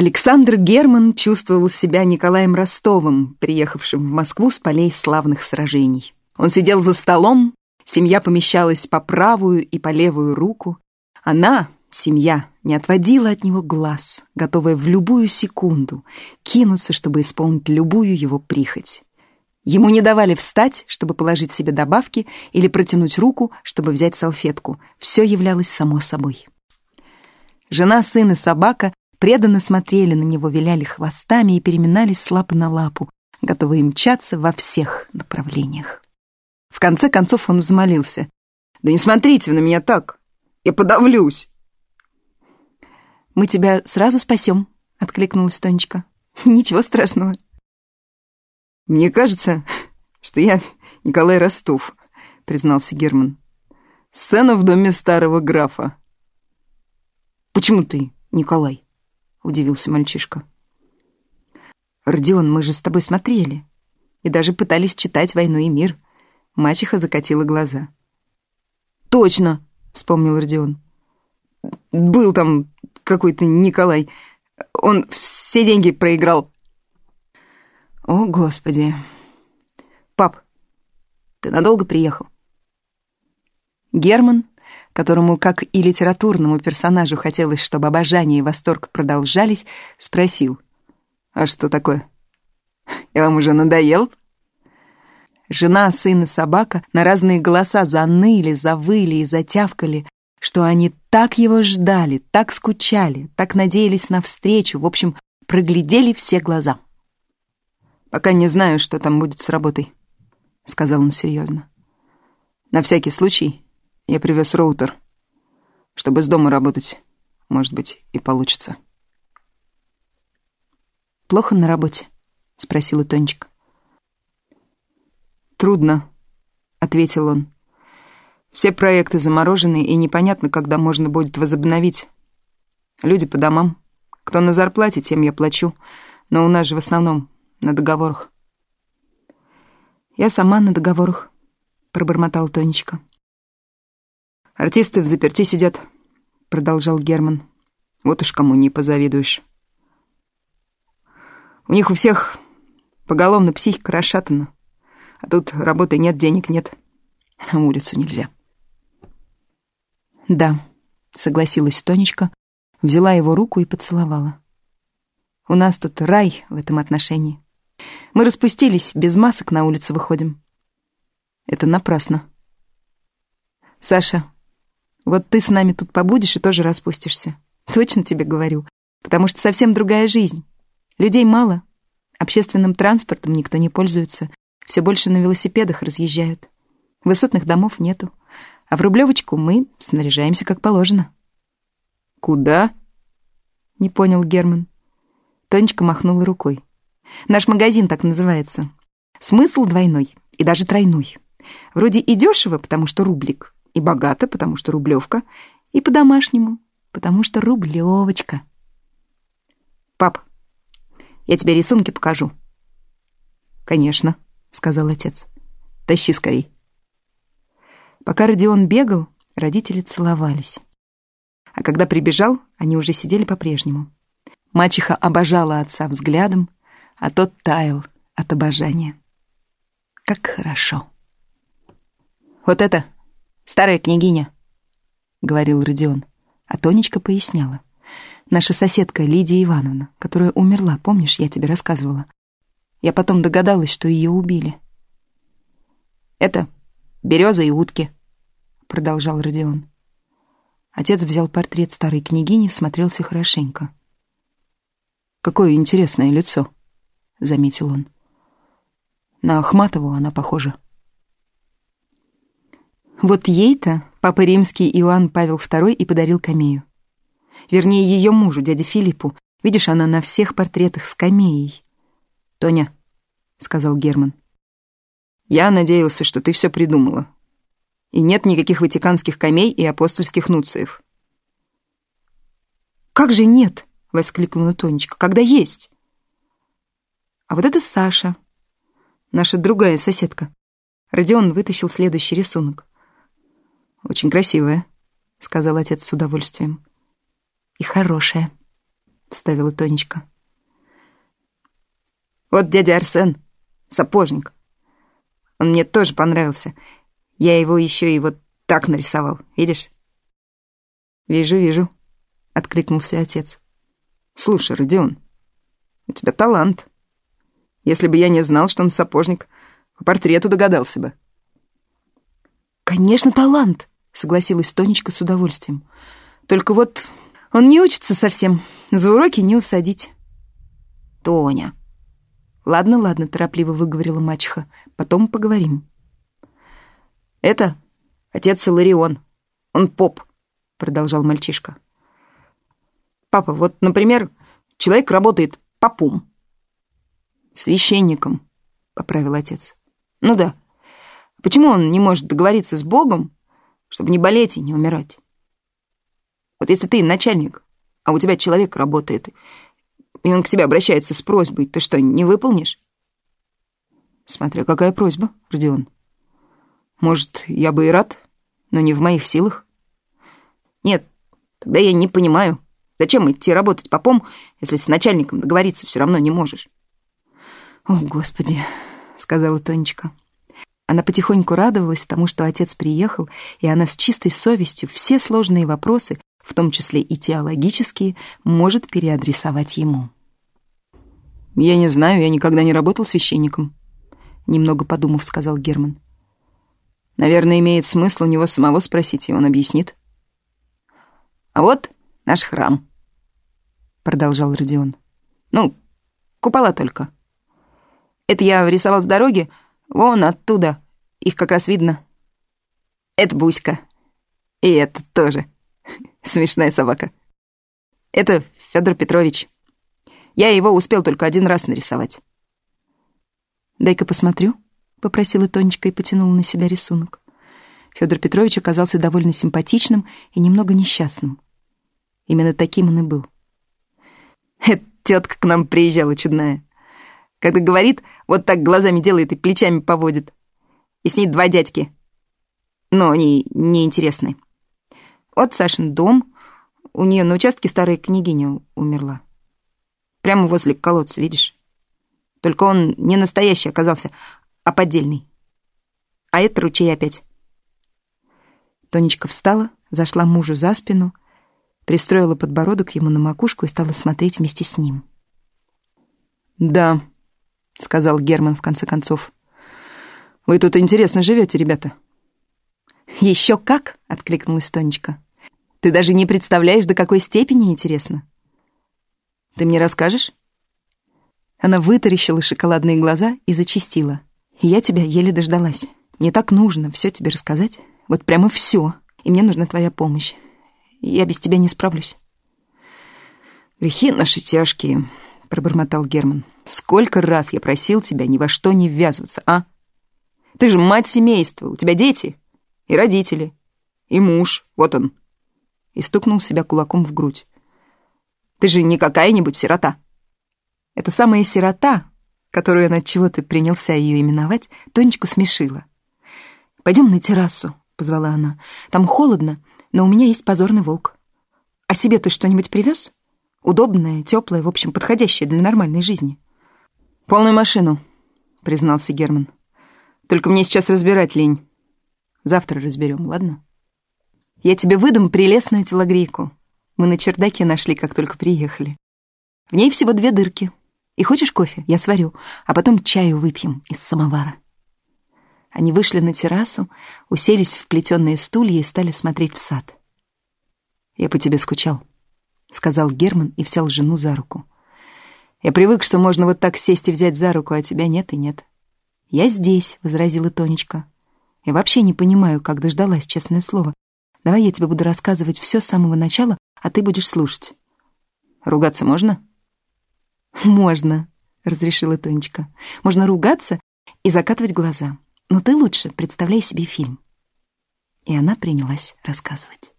Александр Герман чувствовал себя Николаем Ростовым, приехавшим в Москву с полей славных сражений. Он сидел за столом, семья помещалась по правую и по левую руку. Она, семья, не отводила от него глаз, готовая в любую секунду кинуться, чтобы исполнить любую его прихоть. Ему не давали встать, чтобы положить себе добавки, или протянуть руку, чтобы взять салфетку. Все являлось само собой. Жена, сын и собака преданно смотрели на него, виляли хвостами и переминались с лапы на лапу, готовые мчаться во всех направлениях. В конце концов он взмолился. «Да не смотрите вы на меня так! Я подавлюсь!» «Мы тебя сразу спасем», — откликнулась Тонечка. «Ничего страшного». «Мне кажется, что я Николай Ростов», — признался Герман. «Сцена в доме старого графа». «Почему ты, Николай?» — удивился мальчишка. «Родион, мы же с тобой смотрели. И даже пытались читать «Войну и мир». Мачеха закатила глаза. «Точно!» — вспомнил Родион. «Был там какой-то Николай. Он все деньги проиграл». «О, Господи!» «Пап, ты надолго приехал?» Герман которому, как и литературному персонажу, хотелось, чтобы обожание и восторг продолжались, спросил. «А что такое? Я вам уже надоел?» Жена, сын и собака на разные голоса заныли, завыли и затявкали, что они так его ждали, так скучали, так надеялись на встречу, в общем, проглядели все глаза. «Пока не знаю, что там будет с работой», — сказал он серьезно. «На всякий случай я привез роутер, чтобы с дома работать. Может быть, и получится. «Плохо на работе?» — спросила Тонечка. «Трудно», — ответил он. «Все проекты заморожены, и непонятно, когда можно будет возобновить. Люди по домам. Кто на зарплате, тем я плачу. Но у нас же в основном на договорах». «Я сама на договорах», — пробормотала Тонечка. «Артисты в заперти сидят», — продолжал Герман. «Вот уж кому не позавидуешь. У них у всех поголовно психика расшатана. А тут работы нет, денег нет. На улицу нельзя». «Да», — согласилась Тонечка, взяла его руку и поцеловала. «У нас тут рай в этом отношении. Мы распустились, без масок на улицу выходим». «Это напрасно». «Саша, вот ты с нами тут побудешь и тоже распустишься. Точно тебе говорю. Потому что совсем другая жизнь. Людей мало. Общественным транспортом никто не пользуется. Все больше на велосипедах разъезжают. Высотных домов нету. А в Рублевочку мы снаряжаемся как положено. «Куда?» — не понял Герман. Тонечка махнула рукой. «Наш магазин так называется. Смысл двойной и даже тройной. Вроде и дешево, потому что рублик, и богато, потому что рублевка, и по-домашнему, потому что рублевочка. «Пап, я тебе рисунки покажу». «Конечно», — сказал отец. «Тащи скорей». Пока Родион бегал, родители целовались. А когда прибежал, они уже сидели по-прежнему. Мачеха обожала отца взглядом, а тот таял от обожания. Как хорошо. «Вот это старая княгиня», — говорил Родион. А Тонечка поясняла. «Наша соседка Лидия Ивановна, которая умерла, помнишь, я тебе рассказывала? Я потом догадалась, что ее убили». «Это береза и утки», — продолжал Родион. Отец взял портрет старой княгини, всмотрелся хорошенько. «Какое интересное лицо», — заметил он. «На Ахматову она похожа». Вот ей-то папа римский Иоанн Павел II и подарил камею. Вернее, ее мужу, дяде Филиппу. Видишь, она на всех портретах с камеей. «Тоня», — сказал Герман, — «я надеялся, что ты все придумала. И нет никаких ватиканских камей и апостольских нуциев». «Как же нет?» — воскликнула Тонечка. «Когда есть?» «А вот это Саша, наша другая соседка. Родион вытащил следующий рисунок. «Очень красивая», — сказал отец с удовольствием. «И хорошая», — вставила Тонечка. «Вот дядя Арсен, сапожник. Он мне тоже понравился. Я его еще и вот так нарисовал, видишь?» «Вижу, вижу», — откликнулся отец. «Слушай, Родион, у тебя талант. Если бы я не знал, что он сапожник, по портрету догадался бы». «Конечно, талант», — согласилась Тонечка с удовольствием. «Только вот он не учится совсем, за уроки не усадить». «Тоня». «Ладно, ладно», — торопливо выговорила мачеха. «Потом поговорим». «Это отец Иларион. Он поп», — продолжал мальчишка. «Папа, вот, например, человек работает попом». «Священником», — поправил отец. «Ну да. Почему он не может договориться с Богом чтобы не болеть и не умирать. Вот если ты начальник, а у тебя человек работает, и он к тебе обращается с просьбой, ты что, не выполнишь? Смотря какая просьба, Родион. Может, я бы и рад, но не в моих силах. Нет, тогда я не понимаю, зачем идти работать попом, если с начальником договориться все равно не можешь. «О, Господи!» — сказала Тонечка. Она потихоньку радовалась тому, что отец приехал, и она с чистой совестью все сложные вопросы, в том числе и теологические, может переадресовать ему. «Я не знаю, я никогда не работал священником», — немного подумав, сказал Герман. «Наверное, имеет смысл у него самого спросить, и он объяснит». «А вот наш храм», — продолжал Родион. «Ну, купола только. Это я рисовал с дороги, Вон оттуда. Их как раз видно. Это Буська. И это тоже. Смешная собака. Это Федор Петрович. Я его успел только один раз нарисовать. «Дай-ка посмотрю», — попросила Тонечка и потянула на себя рисунок. Федор Петрович оказался довольно симпатичным и немного несчастным. Именно таким он и был. «Эта тетка к нам приезжала чудная. Когда говорит, вот так глазами делает и плечами поводит. И с ней два дядьки. Но они неинтересны. Вот Сашин дом. У нее на участке старая княгиня умерла. Прямо возле колодца, видишь? Только он не настоящий оказался, а поддельный. А это ручей опять. Тонечка встала, зашла мужу за спину, пристроила подбородок ему на макушку и стала смотреть вместе с ним. «Да», — сказал Герман в конце концов. «Вы тут интересно живете, ребята». «Еще как!» — откликнулась Тонечка. «Ты даже не представляешь, до какой степени интересно». «Ты мне расскажешь?» Она вытаращила шоколадные глаза и зачистила. «Я тебя еле дождалась. Мне так нужно все тебе рассказать. Вот прямо все. И мне нужна твоя помощь. Я без тебя не справлюсь». «Грехи наши тяжкие», — пробормотал Герман. Сколько раз я просил тебя ни во что не ввязываться, а? Ты же мать семейства, у тебя дети и родители, и муж, вот он. И стукнул себя кулаком в грудь. Ты же не какая-нибудь сирота. Это самая сирота, которую он от чего-то принялся ее именовать, Тонечку смешила. «Пойдем на террасу», — позвала она. «Там холодно, но у меня есть позорный волк. А себе ты что-нибудь привез? Удобное, теплое, в общем, подходящее для нормальной жизни». «Полную машину», — признался Герман. «Только мне сейчас разбирать лень. Завтра разберем, ладно?» «Я тебе выдам прелестную телогрейку. Мы на чердаке нашли, как только приехали. В ней всего две дырки. И хочешь кофе? Я сварю, а потом чаю выпьем из самовара». Они вышли на террасу, уселись в плетеные стулья и стали смотреть в сад. «Я по тебе скучал», — сказал Герман и взял жену за руку. Я привык, что можно вот так сесть и взять за руку, а тебя нет и нет. «Я здесь», — возразила Тонечка. «Я вообще не понимаю, как дождалась, честное слово. Давай я тебе буду рассказывать все с самого начала, а ты будешь слушать». «Ругаться можно?» «Можно», — разрешила Тонечка. «Можно ругаться и закатывать глаза. Но ты лучше представляй себе фильм». И она принялась рассказывать.